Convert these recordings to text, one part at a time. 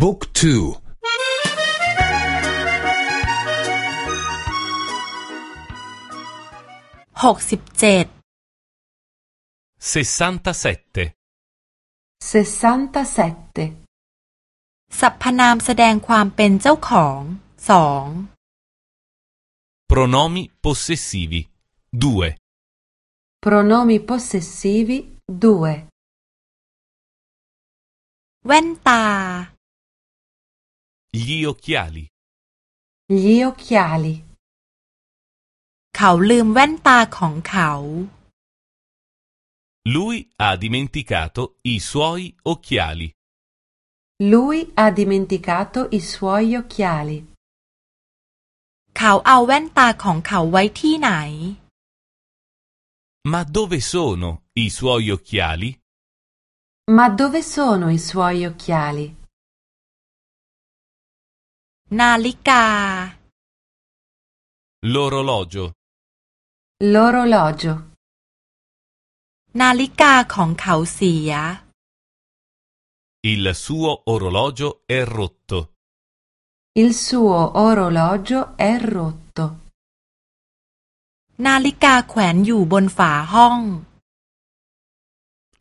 บุ๊กทูหกสิบเจ็ด 67. 67. สรรพนามแสดงความเป็นเจ้าของสอง Pronomi possessivi 2. Pronomi possessivi 2. แว่นตา Gli occhiali. Gli occhiali. เขาลืมแว่นตาของเขา Lui ha dimenticato i suoi occhiali. Lui ha dimenticato i suoi occhiali. เขาเอาแว่นตาของเขาไว้ที่ไหน Ma dove sono i suoi occhiali? Ma dove sono i suoi occhiali? นาฬิกา L'orologio. L'orologio. นาฬิกาของเขาเสีย Il suo orologio è rotto. Il suo orologio è rotto. นาฬิกาแขวนอยู่บนฝาห้อง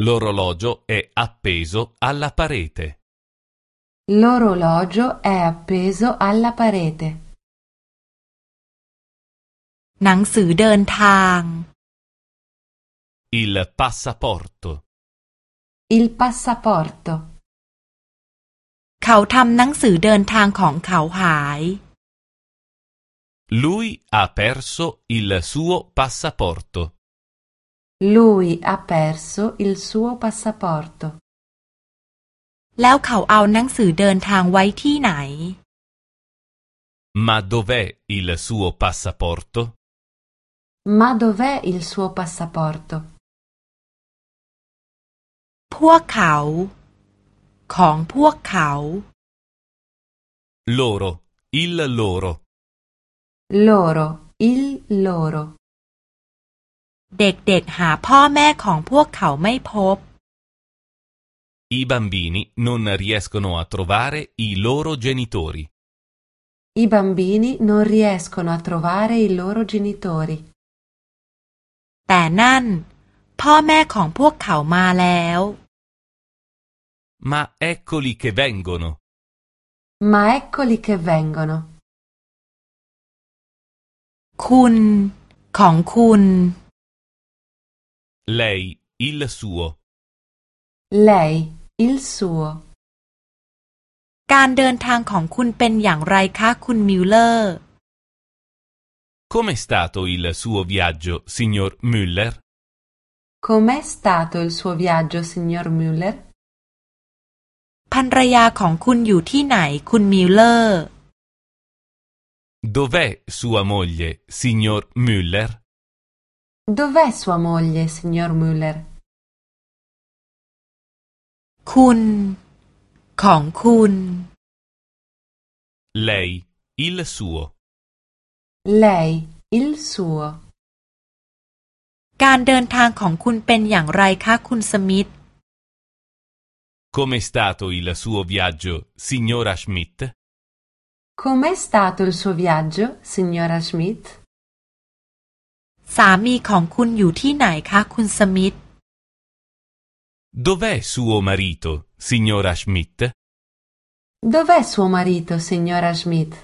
L'orologio è appeso alla parete. L'orologio è appeso alla parete. หนังสือเดินทาง Il passaporto. Il passaporto. เขาทำหนังสือเดินทางของเขาหาย Lui ha perso il suo passaporto. Lui ha perso il suo passaporto. แล้วเขาเอาหนังสือเดินทางไว้ที่ไหน Ma dov'è il suo passaporto? Ma dov'è il suo passaporto? พวกเขา ของพวกเขา Loro. Il loro. Loro, il loro. เด็กๆหาพ่อแม่ของพวกเขาไม่พบ I bambini non riescono a trovare i loro genitori. I bambini non riescono a trovare i loro genitori. แต่นั่น พ่อแม่ของพวกเขามาแล้ว Ma eccoli che vengono. Ma eccoli che vengono. คุณ ของคุณ Lei, il suo. Lei, il suo. การเดินทางของคุณเป็นอย่างไรคะคุณมิลเลอร์ Com'è stato il suo viaggio, signor Müller? Com'è stato il suo viaggio, signor Müller? ภรรยาของคุณอยู่ที่ไหนคุณมิลเลอร์ Dov'è sua moglie, signor Müller? Dov'è sua moglie, signor Müller? คุณ ของคุณ Lei, il suo. Lei, il suo. การเดินทางของคุณเป็นอย่างไรคะคุณสมิธ Com'è stato il suo viaggio, signora Schmidt? Com'è stato il suo viaggio, signora Schmidt? สามีของคุณอยู่ที่ไหนคะคุณสมิธ Dov'è suo marito, signora Schmidt? Dov'è suo marito, signora Schmidt?